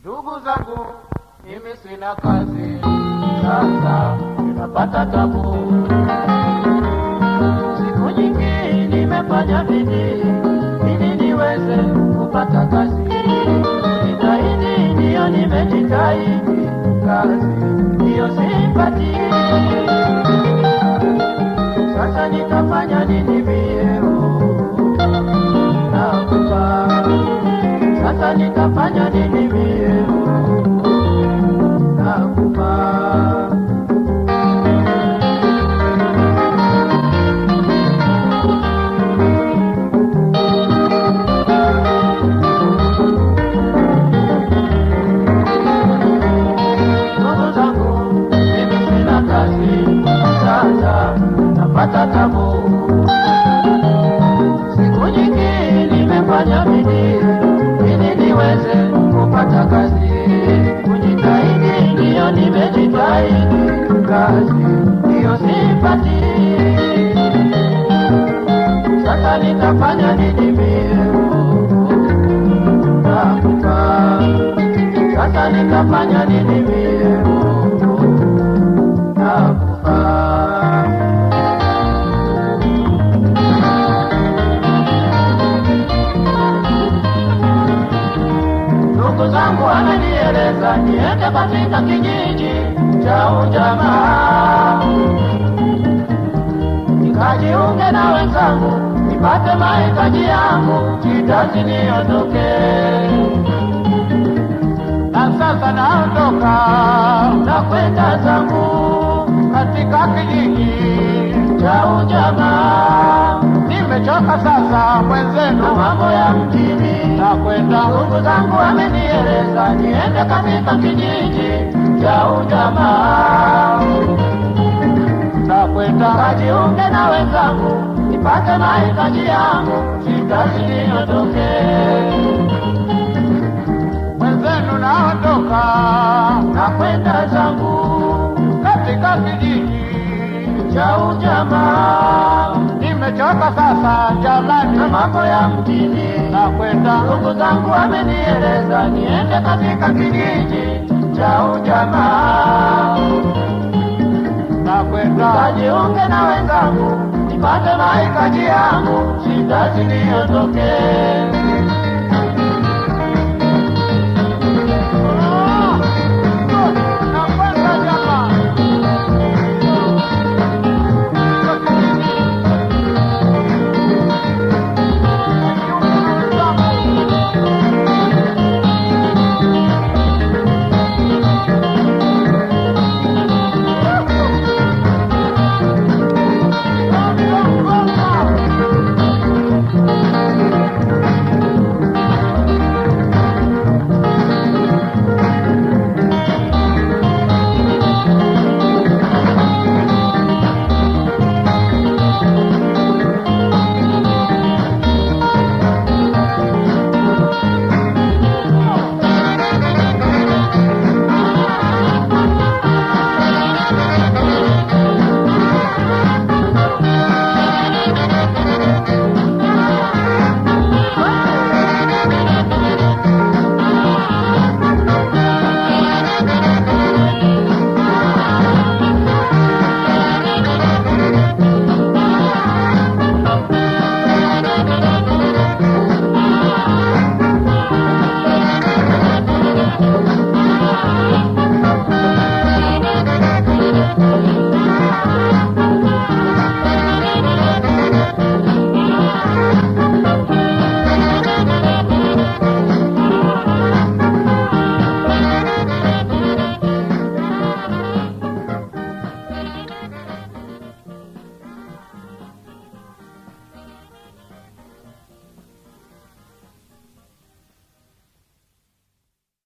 Ndugu zangu, mimi sina kazi, sasa ninapata tabu. Siku nyingi nimefanya bidii ili niweze kupata kazi, nitahidi ndiyo nimejitahidi, kazi ndiyo sipati. Sasa nitafanya nini vyeo? Niweze kupata kazi, kujitahidi ndiyo nimejitahidi, kazi ndiyo sipati. Sasa nitafanya nini mie? Nakufa. Sasa nitafanya nini mie? Nakufa. Niende katika kijiji cha ujamaa nikajiunge na wenzangu nipate mahitaji yangu shida niondoke. na sasa naondoka na kwenda zangu katika kijiji cha ujamaa nimechoka sasa mwenzenu mambo ya mjini. Na kwenda ndugu zangu wamenieleza niende katika kijiji cha ujamaa. Na kwenda kajiunge na wenzangu nipate mahitaji yangu shida mwenzenu naondoka na kwenda zangu katika kijiji cha ujamaa nimechoka sasa jamani na mambo ya mjini. Na kwenda ndugu zangu wamenieleza niende katika kijiji cha ujamaa. Na kwenda kajiunge na wenzangu nipate mahitaji yangu shida ziliyotokea